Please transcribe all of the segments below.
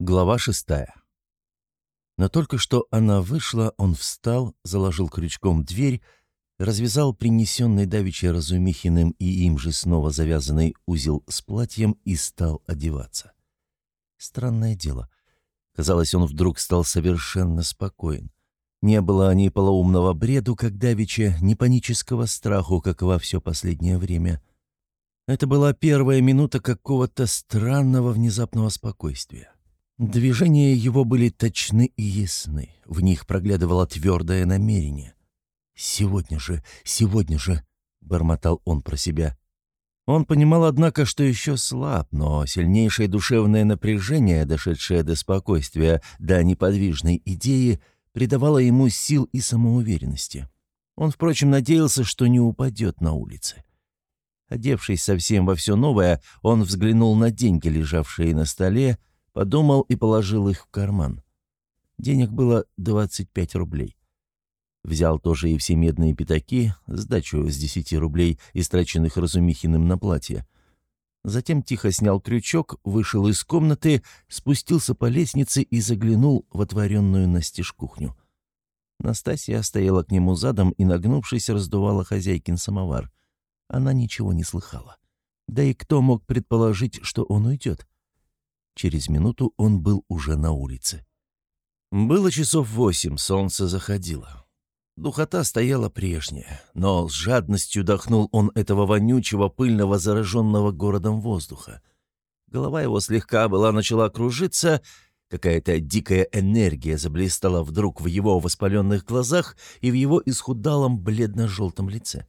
Глава шестая. Но только что она вышла, он встал, заложил крючком дверь, развязал принесенный давеча Разумихиным и им же снова завязанный узел с платьем и стал одеваться. Странное дело. Казалось, он вдруг стал совершенно спокоен. Не было ни полоумного бреду, как давеча, ни панического страху, как во все последнее время. Это была первая минута какого-то странного внезапного спокойствия. Движения его были точны и ясны, в них проглядывало твердое намерение. «Сегодня же, сегодня же», — бормотал он про себя. Он понимал, однако, что еще слаб, но сильнейшее душевное напряжение, дошедшее до спокойствия, до неподвижной идеи, придавало ему сил и самоуверенности. Он, впрочем, надеялся, что не упадет на улице. Одевшись совсем во все новое, он взглянул на деньги, лежавшие на столе, Подумал и положил их в карман. Денег было 25 рублей. Взял тоже и все медные пятаки, сдачу с 10 рублей, истраченных Разумихиным на платье. Затем тихо снял крючок, вышел из комнаты, спустился по лестнице и заглянул в отворенную настежь кухню. Настасья стояла к нему задом и, нагнувшись, раздувала хозяйкин самовар. Она ничего не слыхала. Да и кто мог предположить, что он уйдет? Через минуту он был уже на улице. Было часов восемь, солнце заходило. Духота стояла прежняя, но с жадностью дохнул он этого вонючего, пыльного, зараженного городом воздуха. Голова его слегка была начала кружиться, какая-то дикая энергия заблистала вдруг в его воспаленных глазах и в его исхудалом бледно-желтом лице.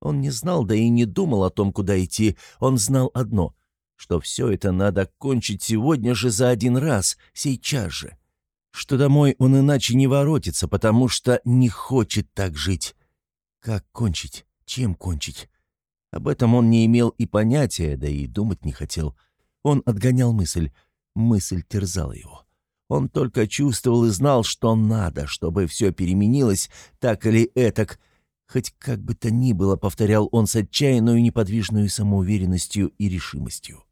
Он не знал, да и не думал о том, куда идти, он знал одно — что все это надо кончить сегодня же за один раз, сейчас же. Что домой он иначе не воротится, потому что не хочет так жить. Как кончить? Чем кончить? Об этом он не имел и понятия, да и думать не хотел. Он отгонял мысль. Мысль терзала его. Он только чувствовал и знал, что надо, чтобы все переменилось, так или этак. Хоть как бы то ни было, повторял он с отчаянной неподвижной самоуверенностью и решимостью.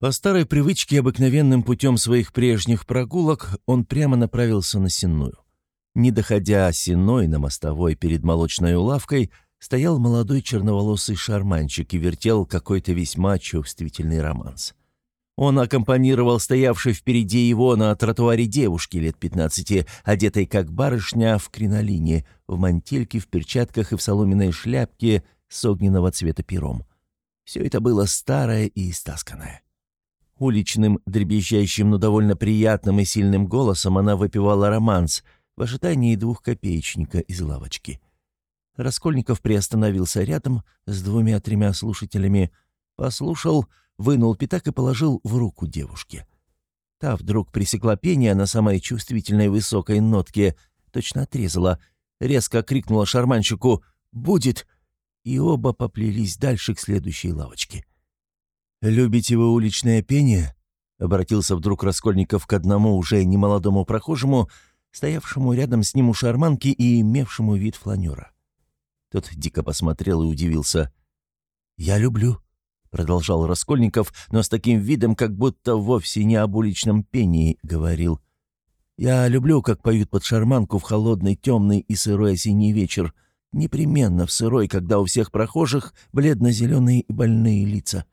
По старой привычке обыкновенным путем своих прежних прогулок он прямо направился на Сенную. Не доходя Сенной на мостовой перед молочной улавкой, стоял молодой черноволосый шарманчик и вертел какой-то весьма чувствительный романс. Он аккомпанировал стоявшей впереди его на тротуаре девушке лет пятнадцати, одетой как барышня в кринолине, в мантильке, в перчатках и в соломенной шляпке с огненного цвета пером. Все это было старое и истасканное. Уличным, дребезжащим, но довольно приятным и сильным голосом она выпивала романс в ожидании двухкопеечника из лавочки. Раскольников приостановился рядом с двумя-тремя слушателями, послушал, вынул пятак и положил в руку девушке. Та вдруг пресекла пение на самой чувствительной высокой нотке, точно отрезала, резко крикнула шарманщику «Будет!» и оба поплелись дальше к следующей лавочке. «Любите вы уличное пение?» — обратился вдруг Раскольников к одному уже немолодому прохожему, стоявшему рядом с ним у шарманки и имевшему вид фланера. Тот дико посмотрел и удивился. «Я люблю», — продолжал Раскольников, но с таким видом, как будто вовсе не об уличном пении говорил. «Я люблю, как поют под шарманку в холодный, темный и сырой осенний вечер. Непременно в сырой, когда у всех прохожих бледно-зеленые и больные лица».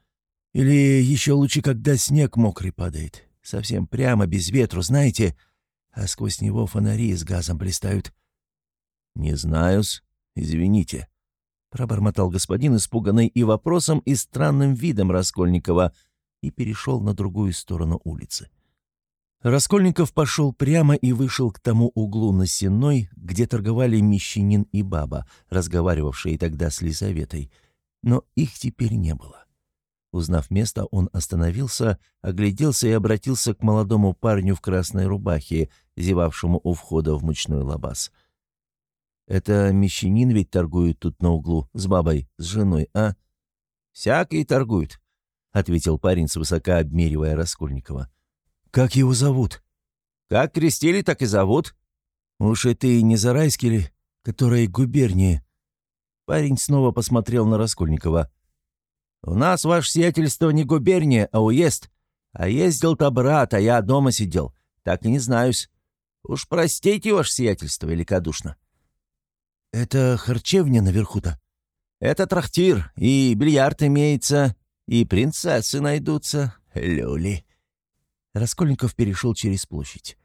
Или еще лучше, когда снег мокрый падает. Совсем прямо, без ветру, знаете, а сквозь него фонари с газом блистают. «Не знаю-с, извините», — пробормотал господин, испуганный и вопросом, и странным видом Раскольникова, и перешел на другую сторону улицы. Раскольников пошел прямо и вышел к тому углу на Сенной, где торговали мещанин и баба, разговаривавшие тогда с Лизаветой, но их теперь не было. Узнав место, он остановился, огляделся и обратился к молодому парню в красной рубахе, зевавшему у входа в мучной лабаз. «Это мещанин ведь торгует тут на углу, с бабой, с женой, а?» «Всякий торгует», — ответил парень, свысока обмеривая Раскольникова. «Как его зовут?» «Как крестили, так и зовут». «Уж это и не Зарайский ли, которой губернии?» Парень снова посмотрел на Раскольникова. «У нас, ваше сиятельство, не губерния, а уезд. А ездил-то брат, а я дома сидел. Так и не знаюсь. Уж простите, ваше сиятельство, великодушно». «Это харчевня наверху-то?» «Это трактир, и бильярд имеется, и принцессы найдутся. Люли». Раскольников перешел через площадь.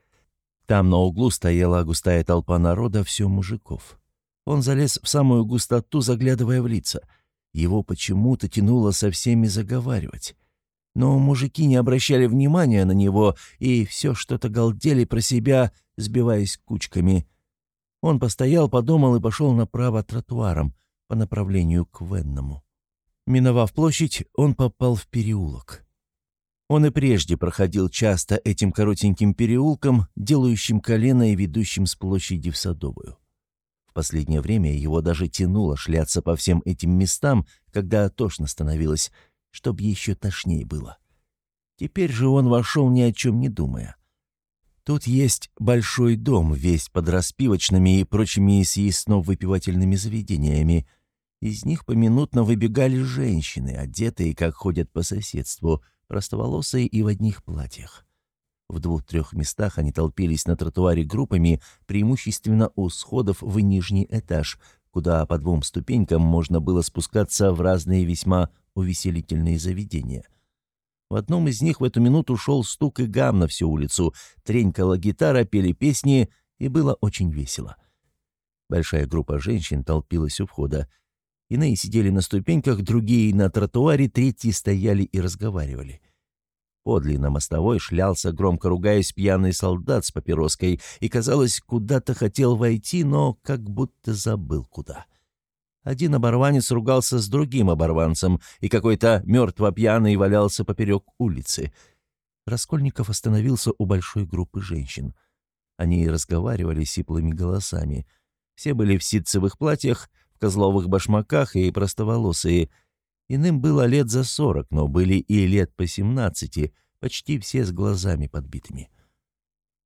Там на углу стояла густая толпа народа, все мужиков. Он залез в самую густоту, заглядывая в лица. Его почему-то тянуло со всеми заговаривать. Но мужики не обращали внимания на него и все что-то галдели про себя, сбиваясь кучками. Он постоял, подумал и пошел направо тротуаром по направлению к Венному. Миновав площадь, он попал в переулок. Он и прежде проходил часто этим коротеньким переулком, делающим колено и ведущим с площади в Садовую. В последнее время его даже тянуло шляться по всем этим местам, когда тошно становилось, чтобы еще тошнее было. Теперь же он вошел ни о чем не думая. Тут есть большой дом, весь под распивочными и прочими съестно-выпивательными заведениями. Из них поминутно выбегали женщины, одетые, как ходят по соседству, простоволосые и в одних платьях. В двух-трех местах они толпились на тротуаре группами, преимущественно у сходов в нижний этаж, куда по двум ступенькам можно было спускаться в разные весьма увеселительные заведения. В одном из них в эту минуту шел стук и гам на всю улицу, тренькала гитара, пели песни, и было очень весело. Большая группа женщин толпилась у входа. Иные сидели на ступеньках, другие на тротуаре, третьи стояли и разговаривали. Подле на мостовой шлялся, громко ругаясь, пьяный солдат с папироской и, казалось, куда-то хотел войти, но как будто забыл куда. Один оборванец ругался с другим оборванцем, и какой-то мертво пьяный валялся поперек улицы. Раскольников остановился у большой группы женщин. Они разговаривали сиплыми голосами. Все были в ситцевых платьях, в козловых башмаках и простоволосые — Иным было лет за сорок, но были и лет по семнадцати, почти все с глазами подбитыми.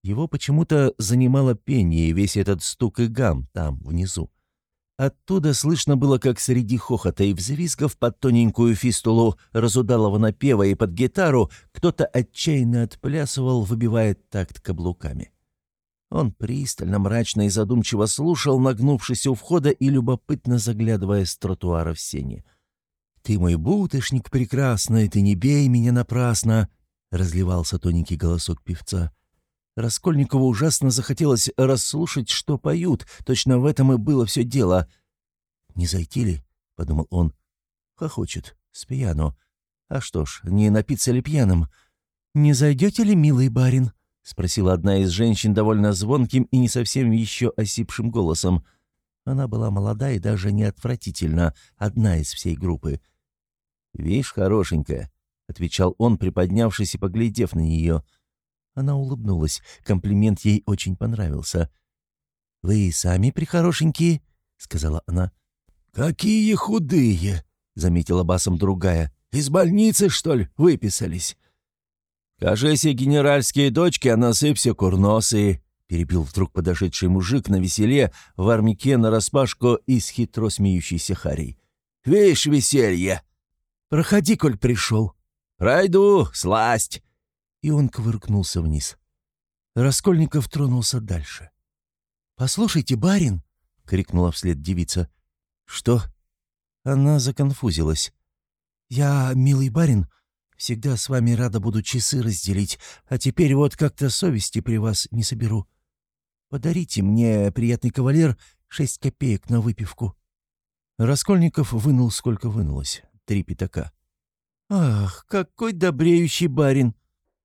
Его почему-то занимало пение и весь этот стук и гам там, внизу. Оттуда слышно было, как среди хохота и взвизгов под тоненькую фистулу разудалого напева и под гитару кто-то отчаянно отплясывал, выбивая такт каблуками. Он пристально, мрачно и задумчиво слушал, нагнувшись у входа и любопытно заглядывая с тротуара в сени. «Ты мой бутышник прекрасный, ты не бей меня напрасно!» — разливался тоненький голосок певца. Раскольникову ужасно захотелось расслушать, что поют, точно в этом и было все дело. «Не зайти ли?» — подумал он. «Хохочет, с пьяно. А что ж, не напиться ли пьяным?» «Не зайдете ли, милый барин?» — спросила одна из женщин довольно звонким и не совсем еще осипшим голосом. Она была молода и даже не отвратительна, одна из всей группы — «Вишь, хорошенькая», — отвечал он, приподнявшись и поглядев на нее. Она улыбнулась. Комплимент ей очень понравился. «Вы сами прихорошенькие?» — сказала она. «Какие худые!» — заметила басом другая. «Из больницы, что ли, выписались?» «Кажись, и генеральские дочки, а носы все курносые», — перебил вдруг подошедший мужик на веселе в армяке нараспашку и с хитро смеющейся Харей. «Вишь, веселье!» Проходи, коль пришел». «Пройду, сласть!» И он кувыркнулся вниз. Раскольников тронулся дальше. «Послушайте, барин!» — крикнула вслед девица. «Что?» Она законфузилась. «Я, милый барин, всегда с вами рада буду часы разделить, а теперь вот как-то совести при вас не соберу. Подарите мне, приятный кавалер, шесть копеек на выпивку». Раскольников вынул, сколько вынулось три пятака. «Ах, какой добреющий барин!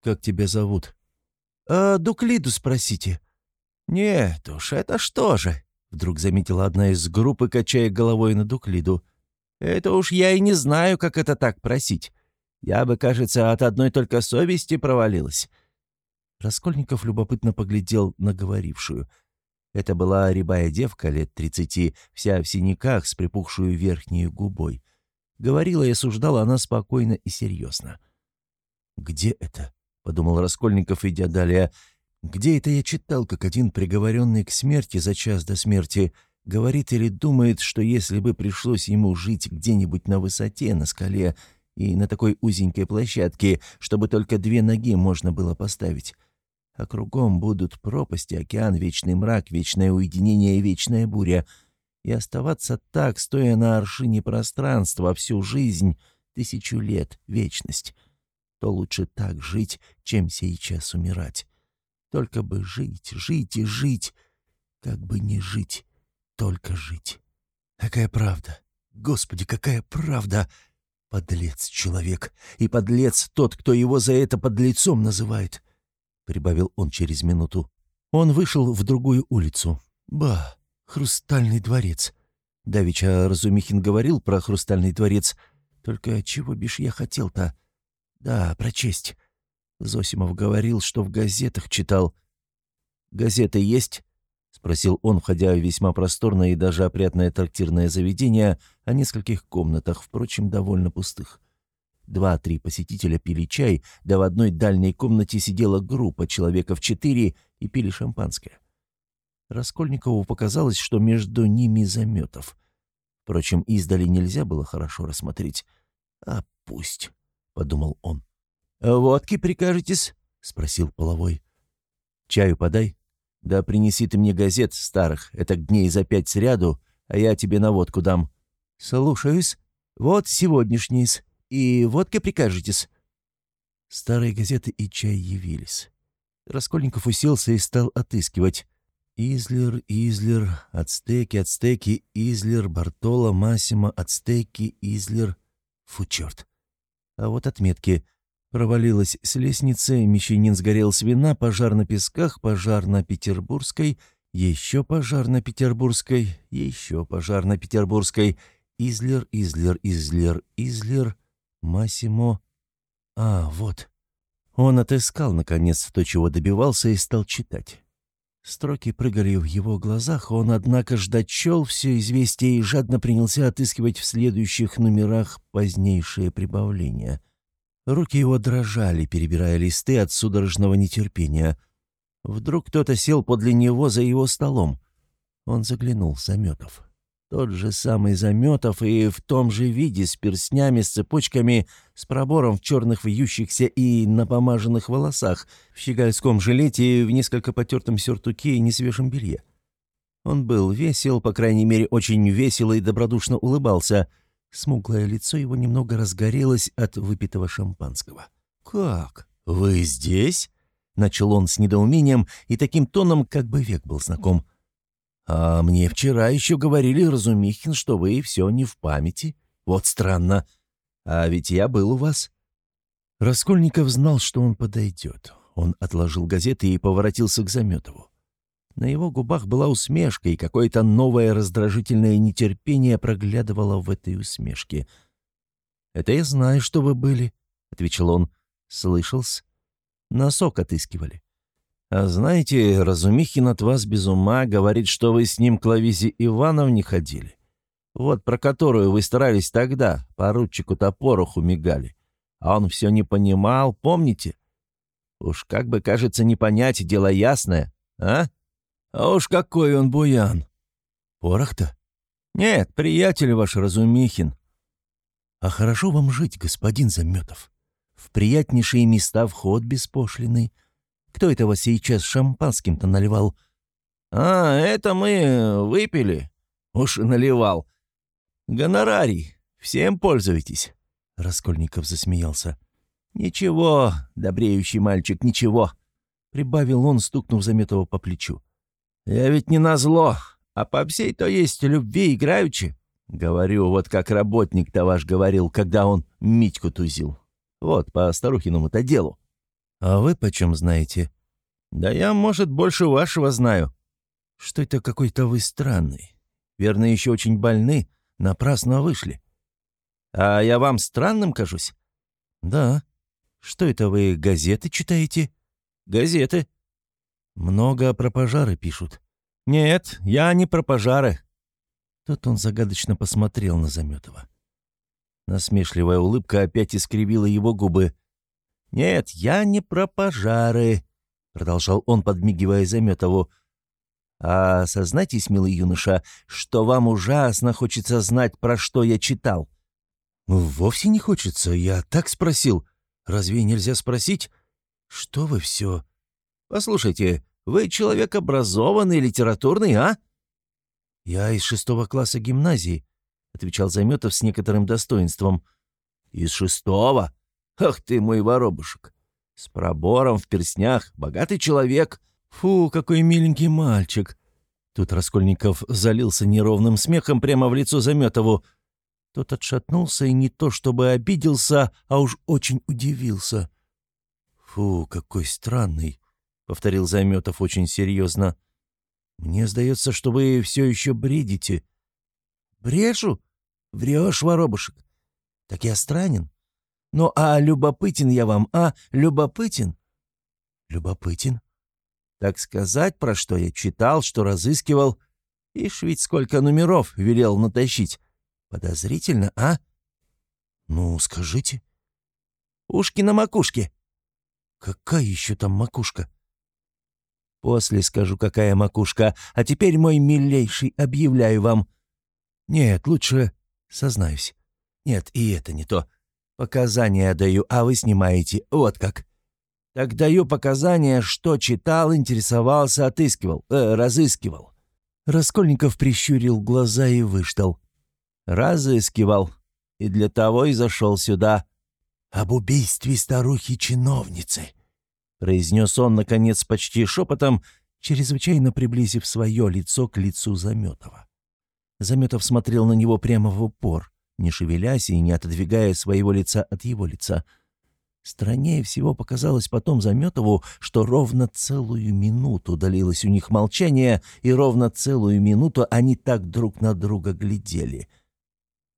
Как тебя зовут?» «А Дуклиду спросите». «Нет уж, это что же?» — вдруг заметила одна из группы, качая головой на Дуклиду. «Это уж я и не знаю, как это так просить. Я бы, кажется, от одной только совести провалилась». Раскольников любопытно поглядел на говорившую. Это была рябая девка лет тридцати, вся в синяках, с припухшую верхней губой. Говорила и осуждала она спокойно и серьезно. «Где это?» — подумал Раскольников, идя далее. «Где это я читал, как один приговоренный к смерти за час до смерти говорит или думает, что если бы пришлось ему жить где-нибудь на высоте, на скале, И на такой узенькой площадке, чтобы только две ноги можно было поставить. А кругом будут пропасти, океан, вечный мрак, вечное уединение и вечная буря. И оставаться так, стоя на аршине пространства всю жизнь, тысячу лет, вечность, то лучше так жить, чем сейчас умирать. Только бы жить, жить и жить, как бы не жить, только жить. Какая правда! Господи, какая правда! Подлец человек, и подлец тот, кто его за это подлецом называет, — прибавил он через минуту. Он вышел в другую улицу. Ба, хрустальный дворец. Давича Разумихин говорил про хрустальный дворец. Только чего бишь я хотел-то? Да, прочесть. Зосимов говорил, что в газетах читал. «Газеты есть?» — спросил он, входя в весьма просторное и даже опрятное трактирное заведение о нескольких комнатах, впрочем, довольно пустых. Два-три посетителя пили чай, да в одной дальней комнате сидела группа человеков четыре и пили шампанское. Раскольникову показалось, что между ними заметов. Впрочем, издали нельзя было хорошо рассмотреть. «А пусть», — подумал он. «Водки прикажетесь?» — спросил половой. «Чаю подай. Да принеси ты мне газет старых, это дней за пять сряду, а я тебе на водку дам». «Слушаюсь. Вот сегодняшний-с. И водка прикажетесь?» Старые газеты и чай явились. Раскольников уселся и стал отыскивать. Излер, Излер, Ацтеки, Ацтеки, Излер, Бартоло, Массимо, Ацтеки, Излер. Фу, черт. А вот отметки — Провалилась с лестницы, мещанин сгорел с вина, пожар на песках, пожар на Петербургской, еще пожар на Петербургской, еще пожар на Петербургской, Излер, Излер, Излер, Излер, Массимо. А, вот. Он отыскал, наконец, то, чего добивался, и стал читать. Строки прыгали в его глазах, он, однако, ждать чел все известие и жадно принялся отыскивать в следующих номерах позднейшие прибавления — Руки его дрожали, перебирая листы от судорожного нетерпения. Вдруг кто-то сел подле него за его столом. Он заглянул, Заметов. Тот же самый Заметов и в том же виде, с перстнями, с цепочками, с пробором в черных вьющихся и напомаженных волосах, в щегольском жилете, в несколько потертом сюртуке и несвежем белье. Он был весел, по крайней мере, очень весело и добродушно улыбался — Смуглое лицо его немного разгорелось от выпитого шампанского. «Как? Вы здесь?» — начал он с недоумением и таким тоном, как бы век был знаком. «А мне вчера еще говорили, Разумихин, что вы все не в памяти. Вот странно. А ведь я был у вас». Раскольников знал, что он подойдет. Он отложил газеты и поворотился к Заметову. На его губах была усмешка, и какое-то новое раздражительное нетерпение проглядывало в этой усмешке. «Это я знаю, что вы были», — отвечал он. «Слышался. Носок отыскивали». «А знаете, Разумихин от вас без ума говорит, что вы с ним к Лавизе Ивановне ходили. Вот про которую вы старались тогда, поручику Топороху мигали. А он все не понимал, помните? Уж как бы, кажется, не понять, дело ясное, а?» А уж какой он буян! Порох-то? Нет, приятель ваш Разумихин. А хорошо вам жить, господин Заметов. В приятнейшие места вход беспошлиный. Кто это вас сейчас шампанским-то наливал? А, это мы выпили. Уж наливал. Гонорарий. Всем пользуйтесь. Раскольников засмеялся. «Ничего, добреющий мальчик, ничего», — прибавил он, стукнув Заметова по плечу. «Я ведь не назло, а по всей то есть любви играючи». Говорю, вот как работник-то ваш говорил, когда он Митьку тузил. Вот, по старухиному-то делу. А вы почем знаете? Да я, может, больше вашего знаю. Что это какой-то вы странный. Верно, еще очень больны, напрасно вышли. А я вам странным кажусь? Да. Что это вы газеты читаете? Газеты. Много про пожары пишут. Нет, я не про пожары. Тут он загадочно посмотрел на Заметова. Насмешливая улыбка опять искривила его губы. «Нет, я не про пожары», — продолжал он, подмигивая Заметову. «А сознайтесь, милый юноша, что вам ужасно хочется знать, про что я читал». «Вовсе не хочется, я так спросил. Разве нельзя спросить? Что вы все...» «Послушайте, вы человек образованный, литературный, а?» «Я из шестого класса гимназии», — отвечал Заметов с некоторым достоинством. «Из шестого? Ах ты мой воробушек! С пробором в перстнях, богатый человек!» «Фу, какой миленький мальчик!» Тут Раскольников залился неровным смехом прямо в лицо Заметову. Тот отшатнулся и не то чтобы обиделся, а уж очень удивился. «Фу, какой странный!» — повторил Заметов очень серьезно. «Мне сдается, что вы все еще бредите». «Брешу? Врешь, воробушек. Так я странен. Ну, а любопытен я вам, а? Любопытен?» «Любопытен?» Так сказать, про что я читал, что разыскивал. Ишь ведь сколько номеров велел натащить. Подозрительно, а? Ну, скажите. Ушки на макушке. Какая еще там макушка? После скажу, какая макушка. А теперь, мой милейший, объявляю вам. Нет, лучше сознаюсь. Нет, и это не то. Показания даю, а вы снимаете. Вот как. Так даю показания, что читал, интересовался, отыскивал, э, разыскивал». Раскольников прищурил глаза и выждал. «Разыскивал. И для того и зашел сюда». «Об убийстве старухи-чиновницы», — произнес он, наконец, почти шепотом, чрезвычайно приблизив свое лицо к лицу Заметова. Заметов смотрел на него прямо в упор, не шевелясь и не отодвигая своего лица от его лица — Страннее всего показалось потом Заметову, что ровно целую минуту удалилось у них молчание, и ровно целую минуту они так друг на друга глядели.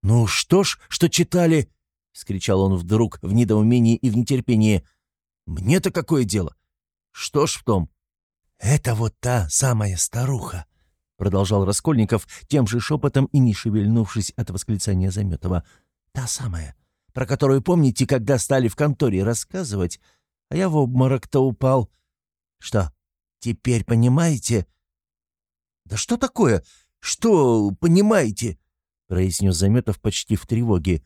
«Ну что ж, что читали?» — скричал он вдруг в недоумении и в нетерпении. «Мне-то какое дело? Что ж в том?» «Это вот та самая старуха», — продолжал Раскольников тем же шепотом и не шевельнувшись от восклицания Заметова. «Та самая про которую помните, когда стали в конторе рассказывать, а я в обморок-то упал. Что, теперь понимаете?» «Да что такое? Что понимаете?» — произнес Заметов почти в тревоге.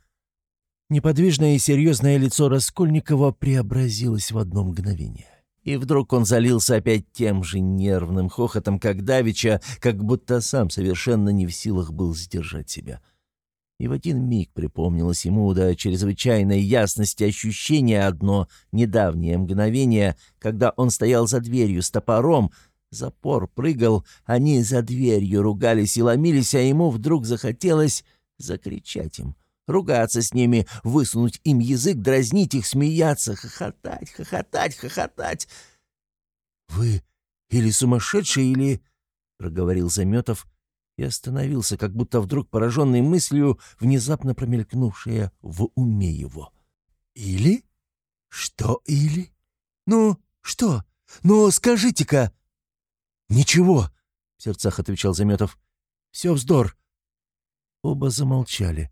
Неподвижное и серьезное лицо Раскольникова преобразилось в одно мгновение. И вдруг он залился опять тем же нервным хохотом, как Давича, как будто сам совершенно не в силах был сдержать себя. — и в один миг припомнилось ему до чрезвычайной ясности ощущение одно недавнее мгновение, когда он стоял за дверью с топором, запор прыгал, они за дверью ругались и ломились, а ему вдруг захотелось закричать им, ругаться с ними, высунуть им язык, дразнить их, смеяться, хохотать, хохотать, хохотать. «Вы или сумасшедший, или...» — проговорил Заметов, и остановился, как будто вдруг пораженный мыслью, внезапно промелькнувшая в уме его. «Или? Что или? Ну, что? Ну, скажите-ка!» «Ничего!» — в сердцах отвечал Заметов. «Все вздор!» Оба замолчали.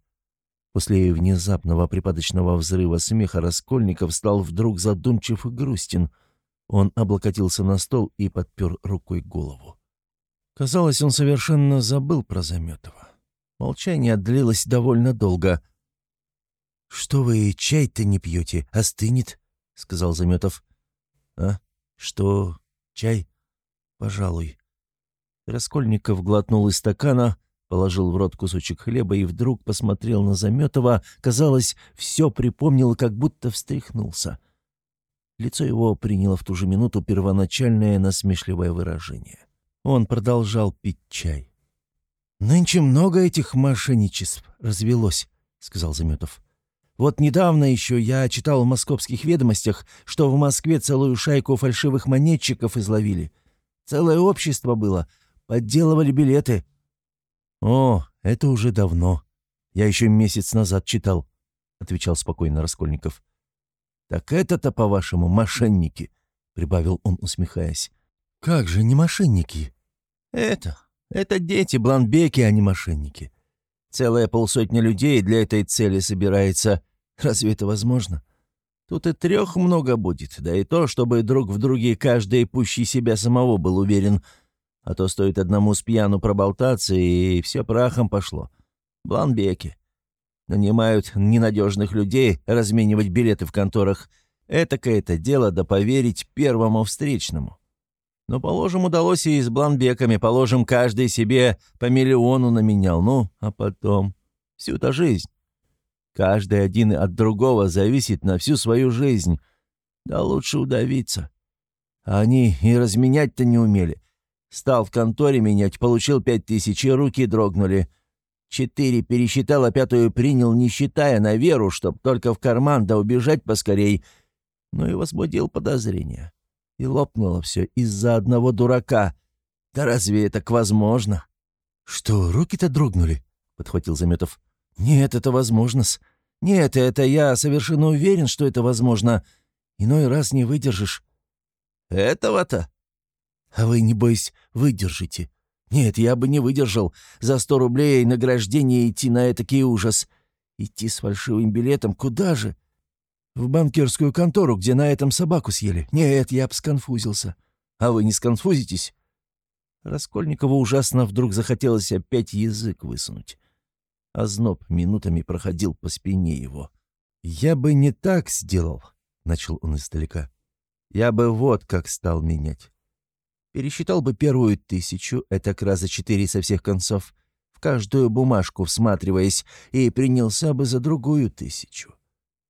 После внезапного припадочного взрыва смеха Раскольников стал вдруг задумчив и грустен. Он облокотился на стол и подпер рукой голову. Казалось, он совершенно забыл про Заметова. Молчание длилось довольно долго. «Что вы чай-то не пьете? Остынет?» — сказал Заметов. «А? Что? Чай? Пожалуй». Раскольников глотнул из стакана, положил в рот кусочек хлеба и вдруг посмотрел на Заметова. Казалось, все припомнил, как будто встряхнулся. Лицо его приняло в ту же минуту первоначальное насмешливое выражение. Он продолжал пить чай. «Нынче много этих мошенничеств развелось», — сказал Заметов. «Вот недавно еще я читал в московских ведомостях, что в Москве целую шайку фальшивых монетчиков изловили. Целое общество было, подделывали билеты». «О, это уже давно. Я еще месяц назад читал», — отвечал спокойно Раскольников. «Так это-то, по-вашему, мошенники», — прибавил он, усмехаясь. «Как же не мошенники?» «Это... это дети Бланбеки, а не мошенники. Целая полсотня людей для этой цели собирается. Разве это возможно? Тут и трех много будет, да и то, чтобы друг в друге каждый пущий себя самого был уверен. А то стоит одному с пьяну проболтаться, и все прахом пошло. Бланбеки. Нанимают ненадежных людей разменивать билеты в конторах. Этакое это дело да поверить первому встречному. Но, положим, удалось и с бланбеками, положим, каждый себе по миллиону наменял. Ну, а потом всю-то жизнь. Каждый один от другого зависит на всю свою жизнь. Да лучше удавиться. А они и разменять-то не умели. Стал в конторе менять, получил пять тысяч, и руки дрогнули. Четыре пересчитал, а пятую принял, не считая на веру, чтоб только в карман да убежать поскорей. Ну и возбудил подозрения. И лопнуло все из-за одного дурака. Да разве это возможно? «Что, руки-то дрогнули?» — подхватил Заметов. «Нет, это возможно-с. Нет, это я совершенно уверен, что это возможно. Иной раз не выдержишь». «Этого-то?» «А вы, небось, выдержите?» «Нет, я бы не выдержал. За сто рублей награждение идти на этакий ужас. Идти с фальшивым билетом куда же?» «В банкирскую контору, где на этом собаку съели. Нет, я б сконфузился. А вы не сконфузитесь?» Раскольникову ужасно вдруг захотелось опять язык высунуть. А зноб минутами проходил по спине его. «Я бы не так сделал», — начал он издалека. «Я бы вот как стал менять. Пересчитал бы первую тысячу, это раза четыре со всех концов, в каждую бумажку всматриваясь, и принялся бы за другую тысячу.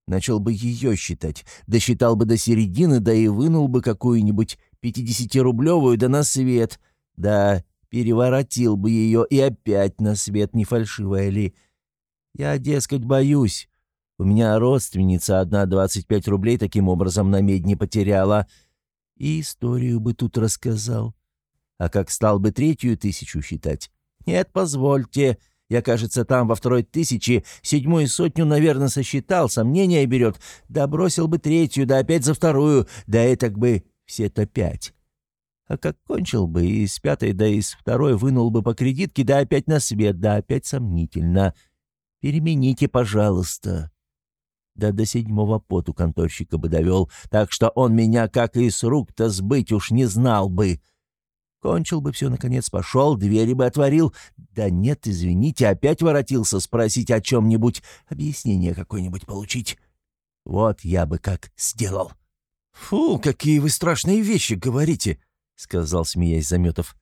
Начал бы ее считать, досчитал бы до середины, да и вынул бы какую-нибудь пятидесятирублевую да на свет, да переворотил бы ее и опять на свет, не фальшивая ли. Я, дескать, боюсь. У меня родственница одна двадцать пять рублей таким образом на медне потеряла. И историю бы тут рассказал. А как стал бы третью тысячу считать? Нет, позвольте, — я, кажется, там во второй тысячи седьмую сотню, наверное, сосчитал, сомнения берет. Да бросил бы третью, да опять за вторую, да этак бы все-то пять. А как кончил бы, и с пятой, да и с второй вынул бы по кредитке, да опять на свет, да опять сомнительно. Перемените, пожалуйста. Да до седьмого поту конторщика бы довел, так что он меня как и с рук-то сбыть уж не знал бы. Кончил бы все, наконец, пошел, двери бы отворил. Да нет, извините, опять воротился спросить о чем-нибудь, объяснение какое-нибудь получить. Вот я бы как сделал. «Фу, какие вы страшные вещи говорите!» — сказал, смеясь Заметов.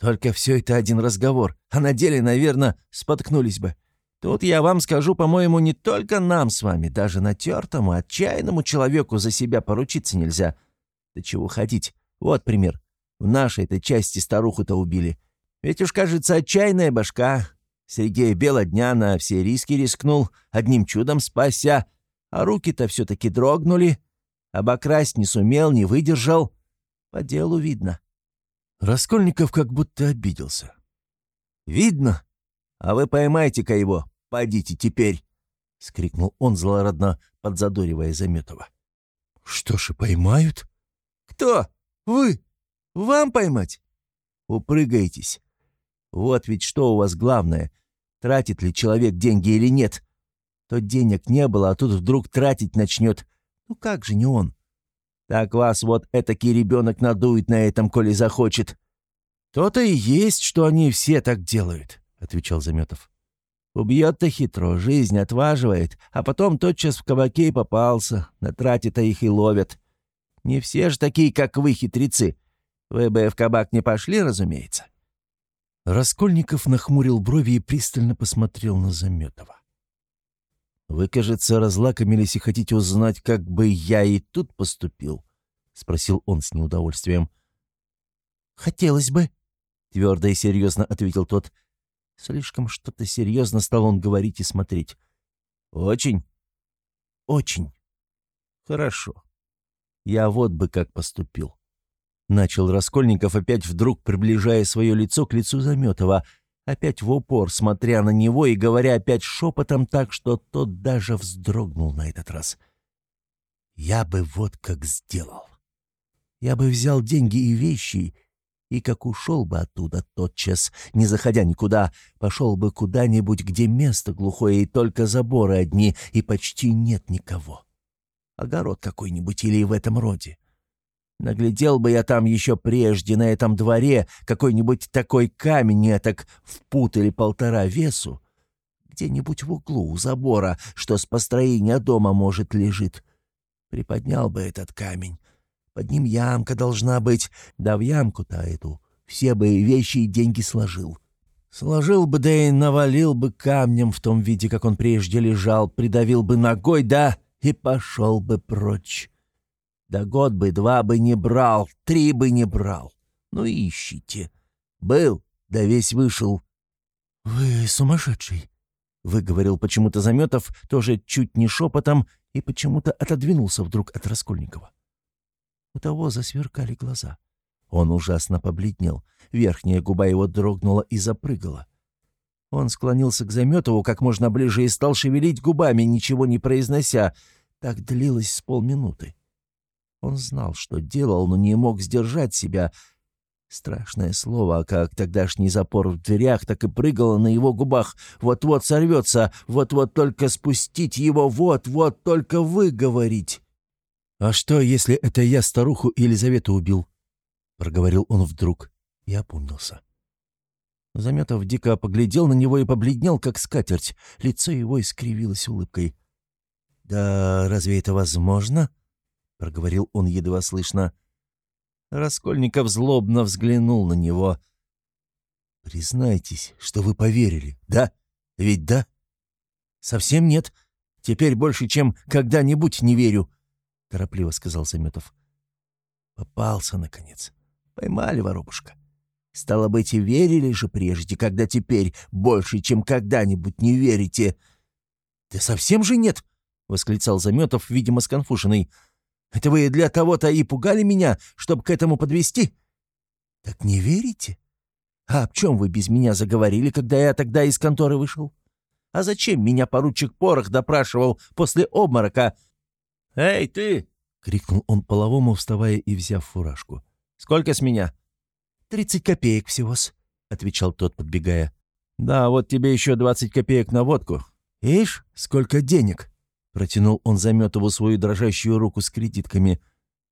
«Только все это один разговор, а на деле, наверное, споткнулись бы. Тут я вам скажу, по-моему, не только нам с вами, даже натертому, отчаянному человеку за себя поручиться нельзя. Да чего ходить? Вот пример. В нашей-то части старуху-то убили. Ведь уж, кажется, отчаянная башка. Среди бела дня на все риски рискнул, одним чудом спася, а руки-то все-таки дрогнули. Обокрасть не сумел, не выдержал. По делу видно. Раскольников как будто обиделся. «Видно? А вы поймайте-ка его, подите теперь!» — скрикнул он злорадно, подзадоривая Заметова. «Что ж, и поймают?» «Кто? Вы?» Вам поймать? Упрыгаетесь. Вот ведь что у вас главное. Тратит ли человек деньги или нет? То денег не было, а тут вдруг тратить начнет. Ну как же не он? Так вас вот этакий ребенок надует на этом, коли захочет. То-то и есть, что они все так делают, — отвечал Заметов. Убьет-то хитро, жизнь отваживает, а потом тотчас в кабаке и попался, на трате-то их и ловят. Не все же такие, как вы, хитрецы. Вы бы в кабак не пошли, разумеется». Раскольников нахмурил брови и пристально посмотрел на Заметова. «Вы, кажется, разлакомились и хотите узнать, как бы я и тут поступил?» — спросил он с неудовольствием. «Хотелось бы», — твердо и серьезно ответил тот. Слишком что-то серьезно стал он говорить и смотреть. «Очень?» «Очень». «Хорошо. Я вот бы как поступил. Начал Раскольников, опять вдруг приближая свое лицо к лицу Заметова, опять в упор, смотря на него и говоря опять шепотом так, что тот даже вздрогнул на этот раз. «Я бы вот как сделал. Я бы взял деньги и вещи, и как ушел бы оттуда тотчас, не заходя никуда, пошел бы куда-нибудь, где место глухое и только заборы одни, и почти нет никого. Огород какой-нибудь или в этом роде. Наглядел бы я там еще прежде, на этом дворе, какой-нибудь такой камень так в пут или полтора весу. где-нибудь в углу у забора, что с построения дома, может, лежит. Приподнял бы этот камень. Под ним ямка должна быть, да в ямку-то эту все бы вещи и деньги сложил. Сложил бы, да и навалил бы камнем в том виде, как он прежде лежал, придавил бы ногой, да и пошел бы прочь. Да год бы, два бы не брал, три бы не брал. Ну ищите. Был, да весь вышел. — Вы сумасшедший, — выговорил почему-то Заметов, тоже чуть не шепотом, и почему-то отодвинулся вдруг от Раскольникова. У того засверкали глаза. Он ужасно побледнел. Верхняя губа его дрогнула и запрыгала. Он склонился к Заметову как можно ближе и стал шевелить губами, ничего не произнося. Так длилось с полминуты. Он знал, что делал, но не мог сдержать себя — Страшное слово, как тогдашний запор в дверях, так и прыгало на его губах. Вот-вот сорвется, вот-вот только спустить его, вот-вот только выговорить. «А что, если это я старуху Елизавету убил?» — проговорил он вдруг и опомнился. Заметов дико поглядел на него и побледнел, как скатерть. Лицо его искривилось улыбкой. «Да разве это возможно?» — проговорил он едва слышно. — Раскольников злобно взглянул на него. «Признайтесь, что вы поверили, да? Ведь да?» «Совсем нет. Теперь больше, чем когда-нибудь не верю», — торопливо сказал Заметов. «Попался, наконец. Поймали воробушка. Стало быть, и верили же прежде, когда теперь больше, чем когда-нибудь не верите». «Да совсем же нет!» — восклицал Заметов, видимо, сконфуженный. Это вы для того-то и пугали меня, чтобы к этому подвести? Так не верите? А об чем вы без меня заговорили, когда я тогда из конторы вышел? А зачем меня поручик Порох допрашивал после обморока? «Эй, ты!» — крикнул он половому, вставая и взяв фуражку. «Сколько с меня?» «Тридцать копеек всего-с», — отвечал тот, подбегая. «Да, вот тебе еще двадцать копеек на водку. Ишь, сколько денег!» Протянул он Заметову свою дрожащую руку с кредитками.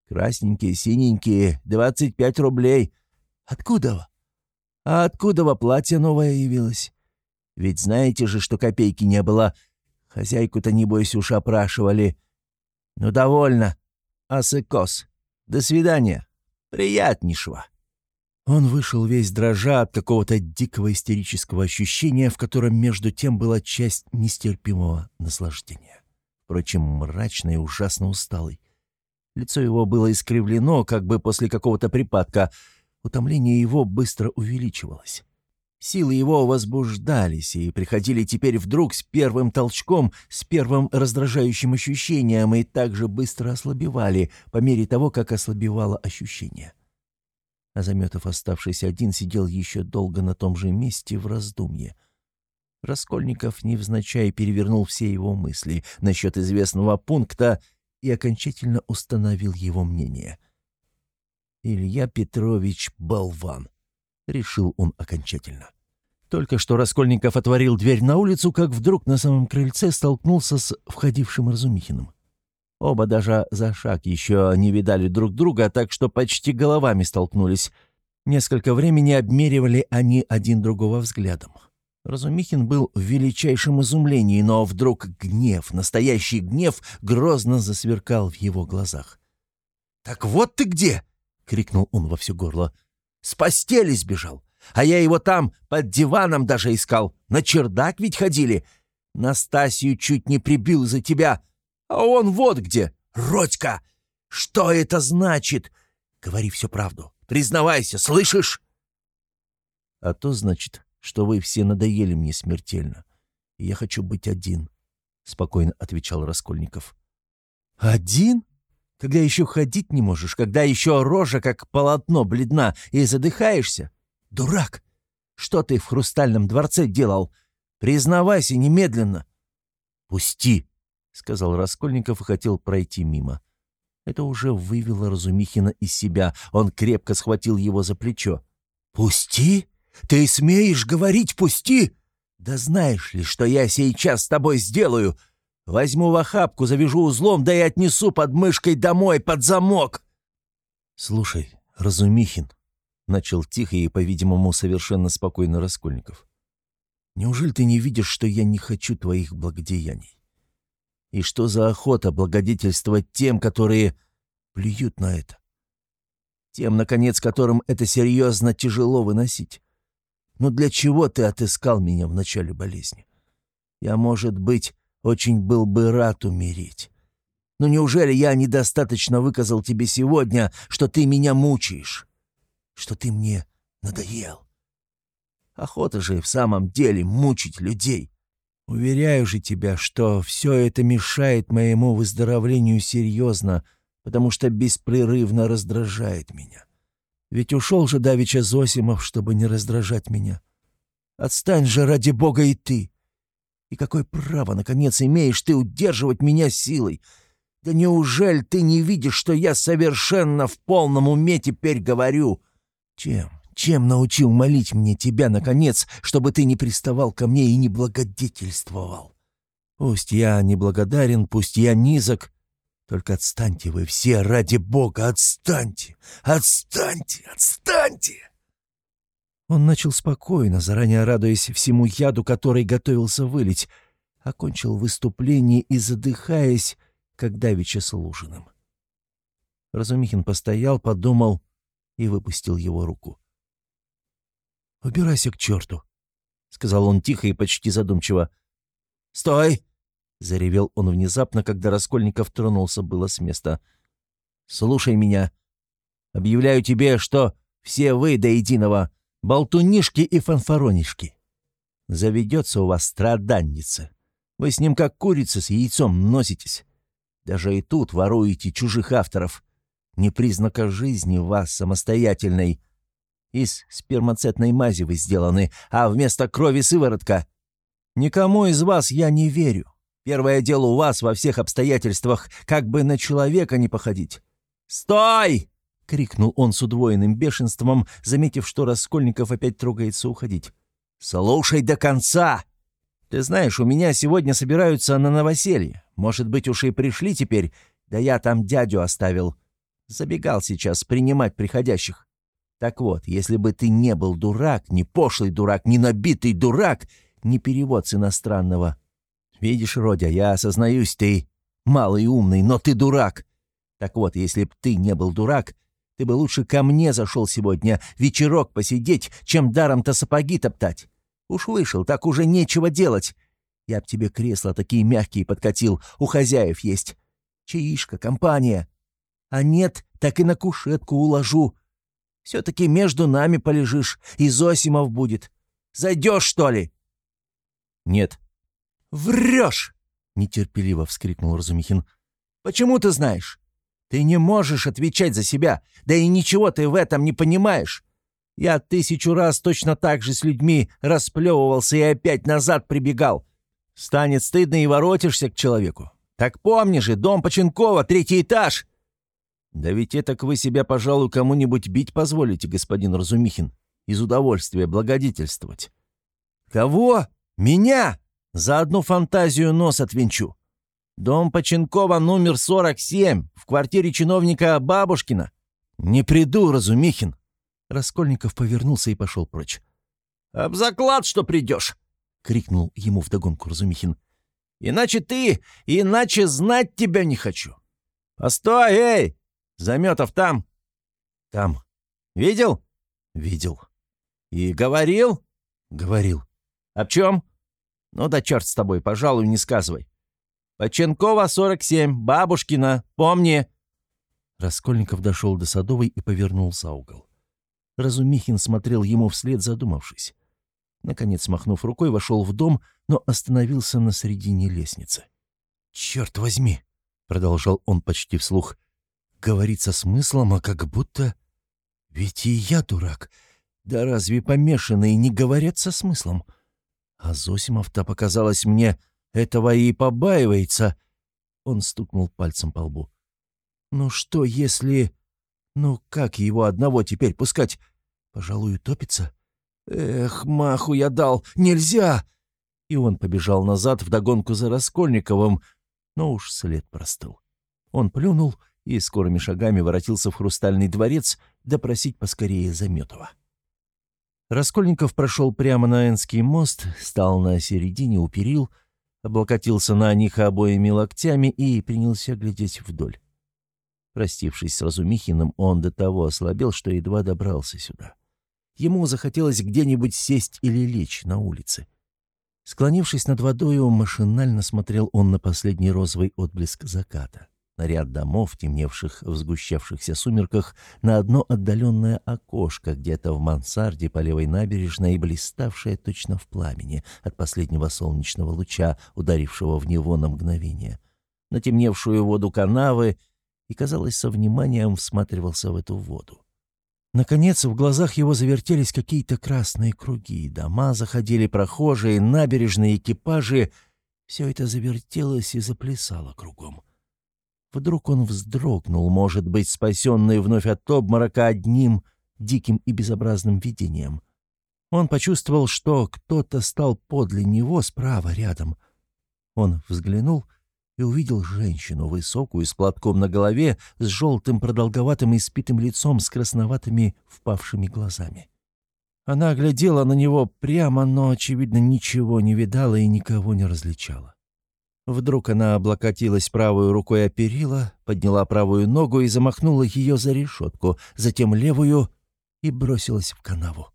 «Красненькие, синенькие, двадцать пять рублей. Откуда?» «А откуда во платье новое явилось? Ведь знаете же, что копейки не было. Хозяйку-то, небось, уж опрашивали. Ну, довольно. Асыкос. До свидания. Приятнейшего». Он вышел весь дрожа от какого-то дикого истерического ощущения, в котором между тем была часть нестерпимого наслаждения впрочем, мрачный и ужасно усталый. Лицо его было искривлено, как бы после какого-то припадка. Утомление его быстро увеличивалось. Силы его возбуждались и приходили теперь вдруг с первым толчком, с первым раздражающим ощущением и также быстро ослабевали по мере того, как ослабевало ощущение. А Заметов, оставшийся один, сидел еще долго на том же месте в раздумье — Раскольников невзначай перевернул все его мысли насчет известного пункта и окончательно установил его мнение. «Илья Петрович — болван», — решил он окончательно. Только что Раскольников отворил дверь на улицу, как вдруг на самом крыльце столкнулся с входившим Разумихиным. Оба даже за шаг еще не видали друг друга, так что почти головами столкнулись. Несколько времени обмеривали они один другого взглядом. Разумихин был в величайшем изумлении, но вдруг гнев, настоящий гнев, грозно засверкал в его глазах. «Так вот ты где!» — крикнул он во все горло. «С постели сбежал! А я его там, под диваном даже искал. На чердак ведь ходили. Настасью чуть не прибил за тебя. А он вот где! Родька! Что это значит? Говори всю правду. Признавайся, слышишь?» «А то, значит, что вы все надоели мне смертельно. Я хочу быть один», — спокойно отвечал Раскольников. «Один? Когда еще ходить не можешь, когда еще рожа как полотно бледна и задыхаешься? Дурак! Что ты в хрустальном дворце делал? Признавайся немедленно!» «Пусти!» — сказал Раскольников и хотел пройти мимо. Это уже вывело Разумихина из себя. Он крепко схватил его за плечо. «Пусти?» Ты смеешь говорить «пусти»? Да знаешь ли, что я сейчас с тобой сделаю? Возьму в охапку, завяжу узлом, да и отнесу под мышкой домой, под замок. Слушай, Разумихин, — начал тихо и, по-видимому, совершенно спокойно Раскольников. Неужели ты не видишь, что я не хочу твоих благодеяний? И что за охота благодетельствовать тем, которые плюют на это? Тем, наконец, которым это серьезно тяжело выносить. Но для чего ты отыскал меня в начале болезни? Я, может быть, очень был бы рад умереть. Но неужели я недостаточно выказал тебе сегодня, что ты меня мучаешь? Что ты мне надоел? Охота же в самом деле мучить людей. Уверяю же тебя, что все это мешает моему выздоровлению серьезно, потому что беспрерывно раздражает меня. Ведь ушел же Давича Зосимов, чтобы не раздражать меня. Отстань же ради бога и ты. И какое право, наконец, имеешь ты удерживать меня силой? Да неужели ты не видишь, что я совершенно в полном уме теперь говорю? Чем? Чем научил молить мне тебя, наконец, чтобы ты не приставал ко мне и не благодетельствовал? Пусть я неблагодарен, пусть я низок, только отстаньте вы все, ради Бога, отстаньте! Отстаньте! Отстаньте!» Он начал спокойно, заранее радуясь всему яду, который готовился вылить, окончил выступление и, задыхаясь, как давеча с. Разумихин постоял, подумал и выпустил его руку. «Убирайся к черту», — сказал он тихо и почти задумчиво. «Стой!» — заревел он внезапно, когда Раскольников тронулся было с места. «Слушай меня. Объявляю тебе, что все вы до единого болтунишки и фанфаронишки. Заведется у вас страданница. Вы с ним как курица с яйцом носитесь. Даже и тут воруете чужих авторов. Не признака жизни вас самостоятельной». Из спермацетной мази вы сделаны, а вместо крови сыворотка. Никому из вас я не верю. Первое дело у вас во всех обстоятельствах, как бы на человека не походить. «Стой!» — крикнул он с удвоенным бешенством, заметив, что Раскольников опять трогается уходить. «Слушай до конца! Ты знаешь, у меня сегодня собираются на новоселье. Может быть, уж и пришли теперь, да я там дядю оставил. Забегал сейчас принимать приходящих. Так вот, если бы ты не был дурак, не пошлый дурак, не набитый дурак, не перевод с иностранного. Видишь, Родя, я осознаюсь, ты малый умный, но ты дурак. Так вот, если б ты не был дурак, ты бы лучше ко мне зашел сегодня вечерок посидеть, чем даром-то сапоги топтать. Уж вышел, так уже нечего делать. Я б тебе кресла такие мягкие подкатил, у хозяев есть. Чаишка, компания. А нет, так и на кушетку уложу. Все-таки между нами полежишь, и Зосимов будет. Зайдешь, что ли?» «Нет». «Врешь!» — нетерпеливо вскрикнул Разумихин. «Почему ты знаешь? Ты не можешь отвечать за себя, да и ничего ты в этом не понимаешь. Я тысячу раз точно так же с людьми расплевывался и опять назад прибегал. Станет стыдно и воротишься к человеку. Так помни же, дом Поченкова, третий этаж. «Да ведь это вы себя, пожалуй, кому-нибудь бить позволите, господин Разумихин, из удовольствия благодетельствовать». «Кого? Меня? За одну фантазию нос отвинчу. Дом Поченкова номер 47, в квартире чиновника Бабушкина. Не приду, Разумихин». Раскольников повернулся и пошел прочь. «Об заклад, что придешь!» — крикнул ему вдогонку Разумихин. «Иначе ты, иначе знать тебя не хочу!» «Постой, эй! Заметов там?» «Там». «Видел?» «Видел». «И говорил?» «Говорил». «Об чем?» «Ну да черт с тобой, пожалуй, не сказывай». «Поченкова, 47, бабушкина, помни». Раскольников дошел до Садовой и повернул за угол. Разумихин смотрел ему вслед, задумавшись. Наконец, махнув рукой, вошел в дом, но остановился на середине лестницы. «Черт возьми!» — продолжал он почти вслух говорит со смыслом, а как будто... Ведь и я дурак. Да разве помешанные не говорят со смыслом? А Зосимов-то, показалось мне, этого и побаивается. Он стукнул пальцем по лбу. Ну что, если... Ну как его одного теперь пускать? Пожалуй, утопится? Эх, маху я дал! Нельзя! И он побежал назад вдогонку за Раскольниковым, но уж след простыл. Он плюнул и скорыми шагами воротился в Хрустальный дворец допросить поскорее Заметова. Раскольников прошел прямо на Энский мост, стал на середине у перил, облокотился на них обоими локтями и принялся глядеть вдоль. Простившись с Разумихиным, он до того ослабел, что едва добрался сюда. Ему захотелось где-нибудь сесть или лечь на улице. Склонившись над водою, машинально смотрел он на последний розовый отблеск заката ряд домов, темневших в сгущавшихся сумерках, на одно отдаленное окошко где-то в мансарде по левой набережной, блиставшее точно в пламени от последнего солнечного луча, ударившего в него на мгновение, на темневшую воду канавы и, казалось, со вниманием всматривался в эту воду. Наконец, в глазах его завертелись какие-то красные круги, дома заходили прохожие, набережные экипажи. Все это завертелось и заплясало кругом. Вдруг он вздрогнул, может быть, спасенный вновь от обморока одним диким и безобразным видением. Он почувствовал, что кто-то стал подле него справа рядом. Он взглянул и увидел женщину, высокую, с платком на голове, с желтым продолговатым и спитым лицом, с красноватыми впавшими глазами. Она глядела на него прямо, но, очевидно, ничего не видала и никого не различала. Вдруг она облокотилась правой рукой о перила, подняла правую ногу и замахнула ее за решетку, затем левую и бросилась в канаву.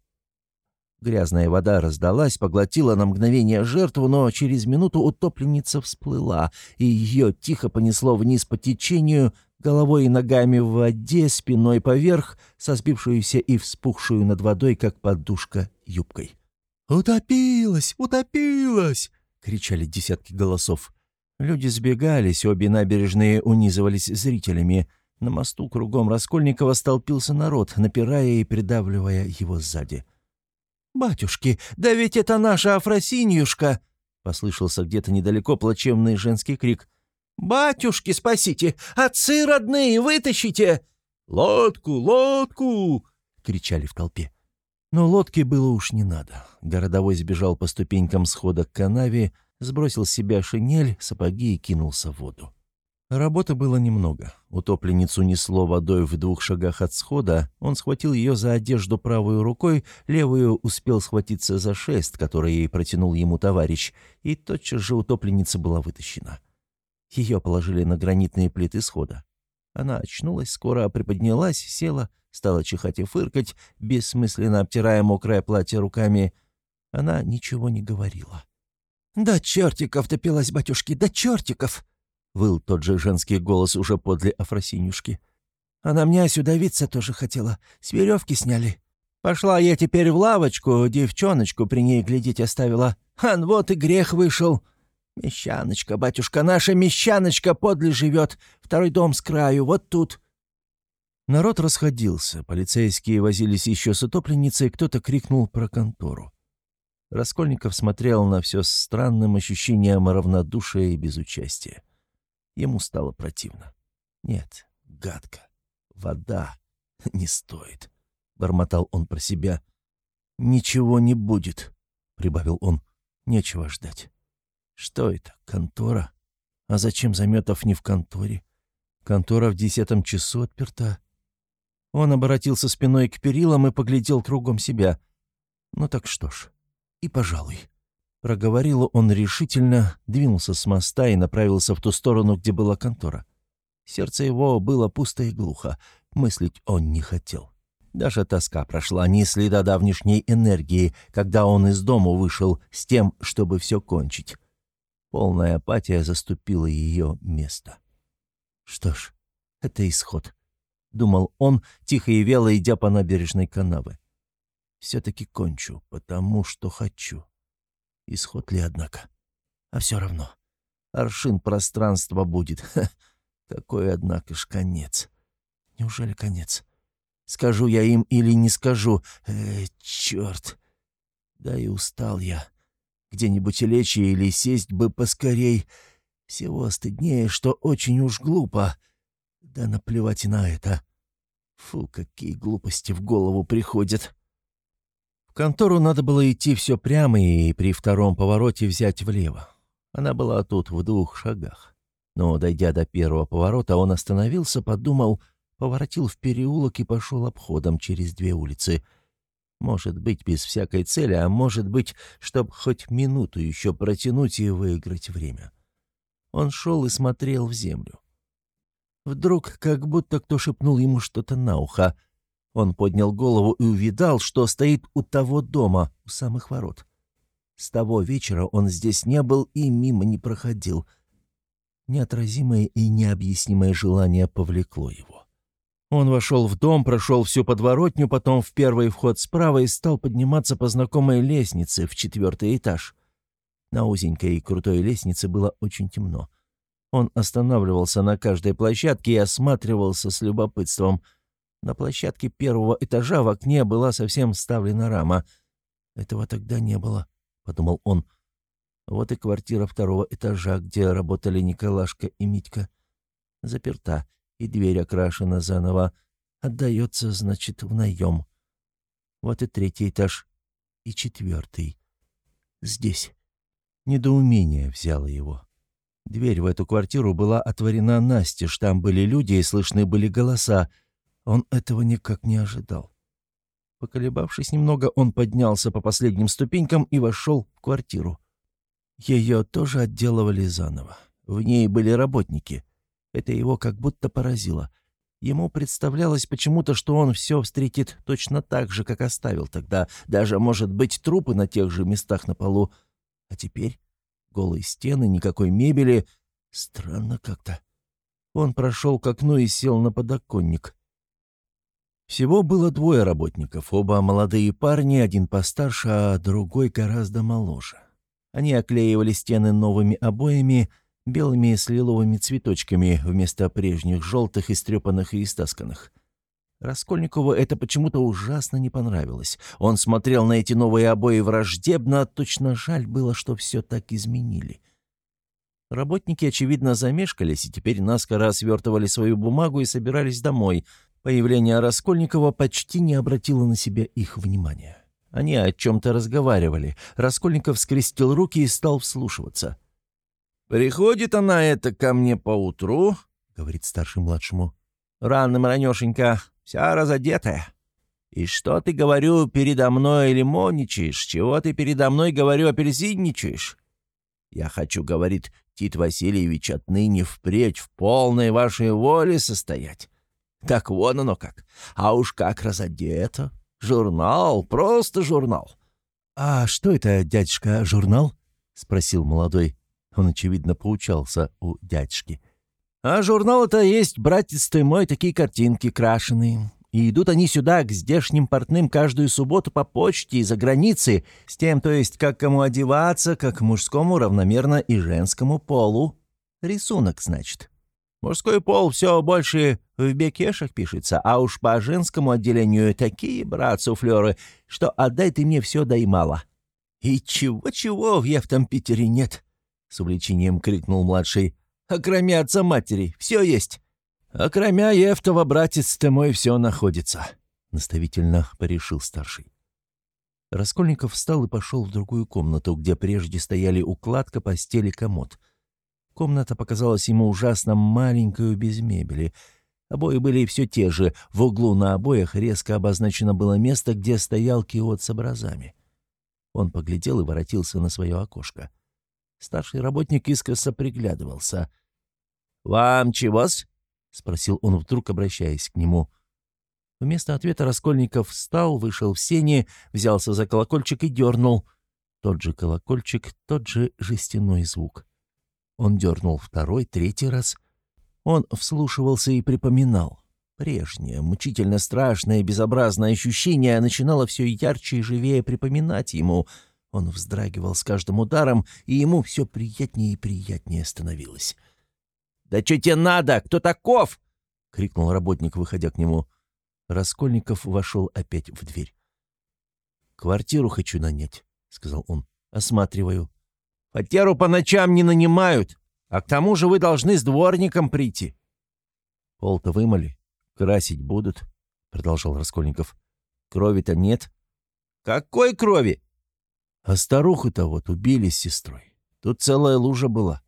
Грязная вода раздалась, поглотила на мгновение жертву, но через минуту утопленница всплыла, и ее тихо понесло вниз по течению, головой и ногами в воде, спиной поверх, со сбившуюся и вспухшую над водой, как подушка, юбкой. «Утопилась! Утопилась!» — кричали десятки голосов. Люди сбегались, обе набережные унизывались зрителями. На мосту кругом Раскольникова столпился народ, напирая и придавливая его сзади. «Батюшки, да ведь это наша Афросиньюшка!» — послышался где-то недалеко плачевный женский крик. «Батюшки, спасите! Отцы родные, вытащите!» «Лодку, лодку!» — кричали в толпе. Но лодки было уж не надо. Городовой сбежал по ступенькам схода к канаве, сбросил с себя шинель, сапоги и кинулся в воду. Работы было немного. Утопленницу несло водой в двух шагах от схода, он схватил ее за одежду правой рукой, левую успел схватиться за шест, который ей протянул ему товарищ, и тотчас же утопленница была вытащена. Ее положили на гранитные плиты схода. Она очнулась, скоро приподнялась, села, стала чихать и фыркать, бессмысленно обтирая мокрое платье руками. Она ничего не говорила. «Да чертиков топилась, батюшки, да чертиков!» — выл тот же женский голос уже подле Афросинюшки. «Она мне сюда виться тоже хотела. С веревки сняли. Пошла я теперь в лавочку, девчоночку при ней глядеть оставила. Ан, вот и грех вышел. Мещаночка, батюшка, наша мещаночка подле живет. Второй дом с краю, вот тут». Народ расходился, полицейские возились еще с утопленницей, кто-то крикнул про контору. Раскольников смотрел на все с странным ощущением равнодушия и безучастия. Ему стало противно. «Нет, гадко. Вода. Не стоит», — бормотал он про себя. «Ничего не будет», — прибавил он. «Нечего ждать». «Что это? Контора? А зачем Заметов не в конторе? Контора в десятом часу отперта». Он обратился спиной к перилам и поглядел кругом себя. «Ну так что ж, и пожалуй». Проговорил он решительно, двинулся с моста и направился в ту сторону, где была контора. Сердце его было пусто и глухо, мыслить он не хотел. Даже тоска прошла, ни следа давнишней энергии, когда он из дому вышел с тем, чтобы все кончить. Полная апатия заступила ее место. «Что ж, это исход», — думал он, тихо и вело идя по набережной канавы. Все-таки кончу, потому что хочу. Исход ли, однако? А все равно. Аршин пространства будет. Ха, какой, однако ж, конец. Неужели конец? Скажу я им или не скажу? Э, черт. Да и устал я. Где-нибудь лечь или сесть бы поскорей. Всего стыднее, что очень уж глупо. Да наплевать и на это. Фу, какие глупости в голову приходят контору надо было идти все прямо и при втором повороте взять влево. Она была тут в двух шагах. Но, дойдя до первого поворота, он остановился, подумал, поворотил в переулок и пошел обходом через две улицы. Может быть, без всякой цели, а может быть, чтобы хоть минуту еще протянуть и выиграть время. Он шел и смотрел в землю. Вдруг, как будто кто шепнул ему что-то на ухо, он поднял голову и увидал, что стоит у того дома, у самых ворот. С того вечера он здесь не был и мимо не проходил. Неотразимое и необъяснимое желание повлекло его. Он вошел в дом, прошел всю подворотню, потом в первый вход справа и стал подниматься по знакомой лестнице в четвертый этаж. На узенькой и крутой лестнице было очень темно. Он останавливался на каждой площадке и осматривался с любопытством. На площадке первого этажа в окне была совсем вставлена рама. «Этого тогда не было», — подумал он. Вот и квартира второго этажа, где работали Николашка и Митька. Заперта и дверь окрашена заново. Отдается, значит, в наем. Вот и третий этаж. И четвертый. Здесь. Недоумение взяло его. Дверь в эту квартиру была отворена настежь, там были люди и слышны были голоса. Он этого никак не ожидал. Поколебавшись немного, он поднялся по последним ступенькам и вошел в квартиру. Ее тоже отделывали заново. В ней были работники. Это его как будто поразило. Ему представлялось почему-то, что он все встретит точно так же, как оставил тогда. Даже, может быть, трупы на тех же местах на полу. А теперь голые стены, никакой мебели. Странно как-то. Он прошел к окну и сел на подоконник. Всего было двое работников, оба молодые парни, один постарше, а другой гораздо моложе. Они оклеивали стены новыми обоями — белыми с лиловыми цветочками вместо прежних желтых, истрепанных и истасканных. Раскольникову это почему-то ужасно не понравилось. Он смотрел на эти новые обои враждебно, точно жаль было, что все так изменили. Работники, очевидно, замешкались и теперь наскоро свертывали свою бумагу и собирались домой. Появление Раскольникова почти не обратило на себя их внимания. Они о чем-то разговаривали. Раскольников скрестил руки и стал вслушиваться — «Приходит она это ко мне поутру», — говорит старший младшему. «Ранным ранешенько, вся разодетая. И что ты, говорю, передо мной лимонничаешь? Чего ты передо мной, говорю, апельсинничаешь? Я хочу, говорит Тит Васильевич, отныне впредь в полной вашей воле состоять. Так вон оно как. А уж как разодето. Журнал, просто журнал». «А что это, дядюшка, журнал?» — спросил молодой. Он, очевидно, поучался у дядьки. «А журнал-то есть, братец ты мой, такие картинки крашеные. И идут они сюда, к здешним портным, каждую субботу по почте из-за границы, с тем, то есть, как кому одеваться, как мужскому равномерно и женскому полу. Рисунок, значит. Мужской пол все больше в бекешах пишется, а уж по женскому отделению такие, брат, суфлеры, что отдай ты мне все да и мало. И чего-чего в Евтом Питере нет. — с увлечением крикнул младший. «Окромя отца матери, все есть!» «Окромя Евтова, братец ты мой, все находится», — наставительно порешил старший. Раскольников встал и пошел в другую комнату, где прежде стояли укладка, постели, комод. Комната показалась ему ужасно маленькой без мебели. Обои были все те же. В углу на обоях резко обозначено было место, где стоял киот с образами. Он поглядел и воротился на свое окошко. Старший работник искоса приглядывался. «Вам чего-с?» — спросил он вдруг, обращаясь к нему. Вместо ответа Раскольников встал, вышел в сени, взялся за колокольчик и дернул. Тот же колокольчик, тот же жестяной звук. Он дернул второй, третий раз. Он вслушивался и припоминал. Прежнее, мучительно страшное, безобразное ощущение начинало все ярче и живее припоминать ему — он вздрагивал с каждым ударом, и ему все приятнее и приятнее становилось. «Да что тебе надо? Кто таков?» — крикнул работник, выходя к нему. Раскольников вошел опять в дверь. «Квартиру хочу нанять», — сказал он. «Осматриваю». «Фатеру по ночам не нанимают, а к тому же вы должны с дворником прийти». «Пол-то вымыли, красить будут», — продолжал Раскольников. «Крови-то нет». «Какой крови?» А старуху-то вот убили с сестрой. Тут целая лужа была.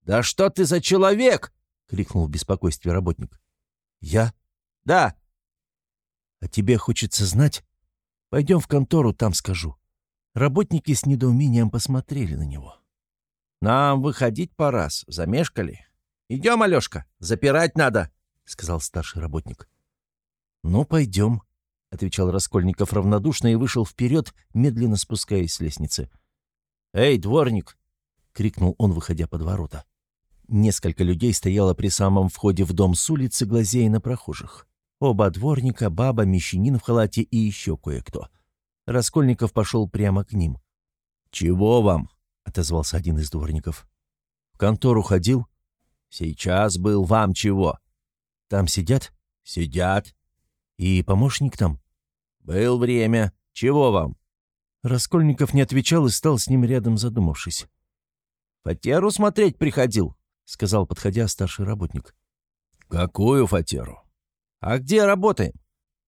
«Да что ты за человек?» — крикнул в беспокойстве работник. «Я?» «Да». «А тебе хочется знать?» Пойдем в контору, там скажу». Работники с недоумением посмотрели на него. «Нам выходить пора, замешкали. Идем, Алешка, запирать надо», — сказал старший работник. «Ну, пойдем», — отвечал Раскольников равнодушно и вышел вперед, медленно спускаясь с лестницы. «Эй, дворник!» — крикнул он, выходя под ворота. Несколько людей стояло при самом входе в дом с улицы, глазея на прохожих. Оба дворника, баба, мещанин в халате и еще кое-кто. Раскольников пошел прямо к ним. «Чего вам?» — отозвался один из дворников. «В контору ходил?» «Сейчас был. Вам чего?» «Там сидят?» «Сидят». «И помощник там?» «Был время. Чего вам?» Раскольников не отвечал и стал с ним рядом, задумавшись. «Фатеру смотреть приходил», — сказал, подходя старший работник. «Какую фатеру?» «А где работаем?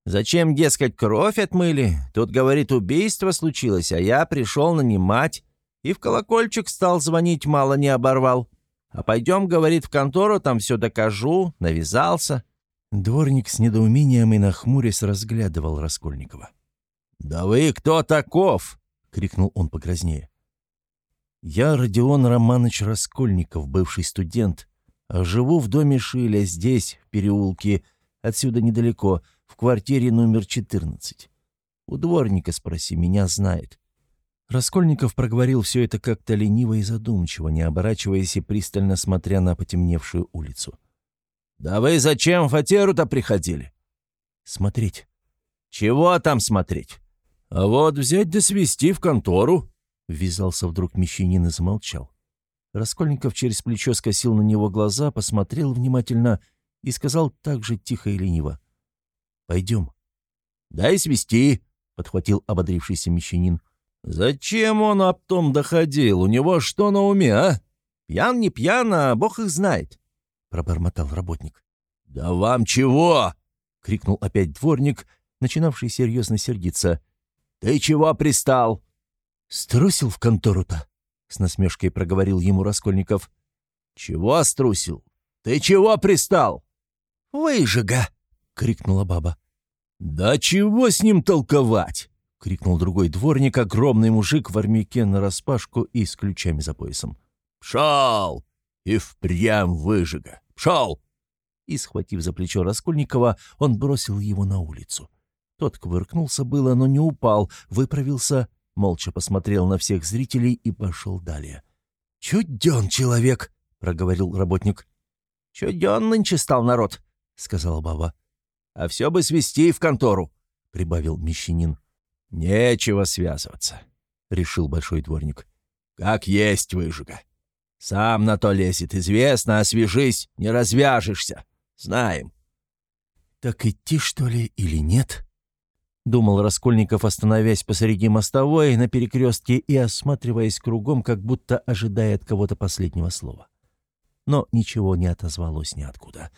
Зачем, дескать, кровь отмыли? Тут, говорит, убийство случилось, а я пришел нанимать. И в колокольчик стал звонить, мало не оборвал. А пойдем, говорит, в контору, там все докажу, навязался». Дворник с недоумением и нахмурясь разглядывал Раскольникова. «Да вы кто таков?» — крикнул он покраснее. «Я Родион Романович Раскольников, бывший студент. А живу в доме Шиля, здесь, в переулке, отсюда недалеко, в квартире номер 14. У дворника спроси, меня знает». Раскольников проговорил все это как-то лениво и задумчиво, не оборачиваясь и пристально смотря на потемневшую улицу. «Да вы зачем в фатеру-то приходили?» «Смотреть». «Чего там смотреть?» «А вот взять да свести в контору», — ввязался вдруг мещанин и замолчал. Раскольников через плечо скосил на него глаза, посмотрел внимательно и сказал так же тихо и лениво. «Пойдем». «Дай свести», — подхватил ободрившийся мещанин. «Зачем он об том доходил? У него что на уме, а? Пьян не пьян, а бог их знает», — пробормотал работник. «Да вам чего?» — крикнул опять дворник, начинавший серьезно сердиться. «Ты чего пристал?» «Струсил в контору-то?» — с насмешкой проговорил ему Раскольников. «Чего струсил? Ты чего пристал?» «Выжига!» — крикнула баба. «Да чего с ним толковать?» — крикнул другой дворник, огромный мужик в армяке нараспашку и с ключами за поясом. «Пшел! И впрямь выжига! Пшел!» И, схватив за плечо Раскольникова, он бросил его на улицу. Тот кувыркнулся было, но не упал, выправился, молча посмотрел на всех зрителей и пошел далее. «Чуден человек!» — проговорил работник. «Чуден нынче стал народ!» — сказала баба. «А все бы свести в контору!» — прибавил мещанин. «Нечего связываться», — решил большой дворник. «Как есть выжига. Сам на то лезет, известно, освежись, не развяжешься. Знаем». «Так идти, что ли, или нет?» — думал Раскольников, остановясь посреди мостовой на перекрестке и осматриваясь кругом, как будто ожидая от кого-то последнего слова. Но ничего не отозвалось ниоткуда.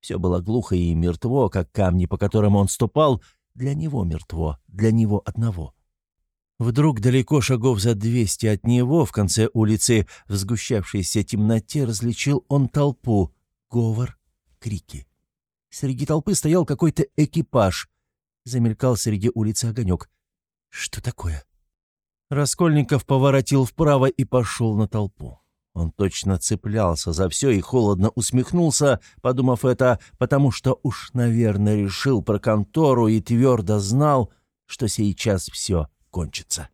Все было глухо и мертво, как камни, по которым он ступал, для него мертво, для него одного. Вдруг далеко шагов за двести от него, в конце улицы, в сгущавшейся темноте, различил он толпу, говор, крики. Среди толпы стоял какой-то экипаж — Замелькал среди улицы огонек. Что такое? Раскольников поворотил вправо и пошел на толпу. Он точно цеплялся за все и холодно усмехнулся, подумав это, потому что уж, наверное, решил про контору и твердо знал, что сейчас все кончится.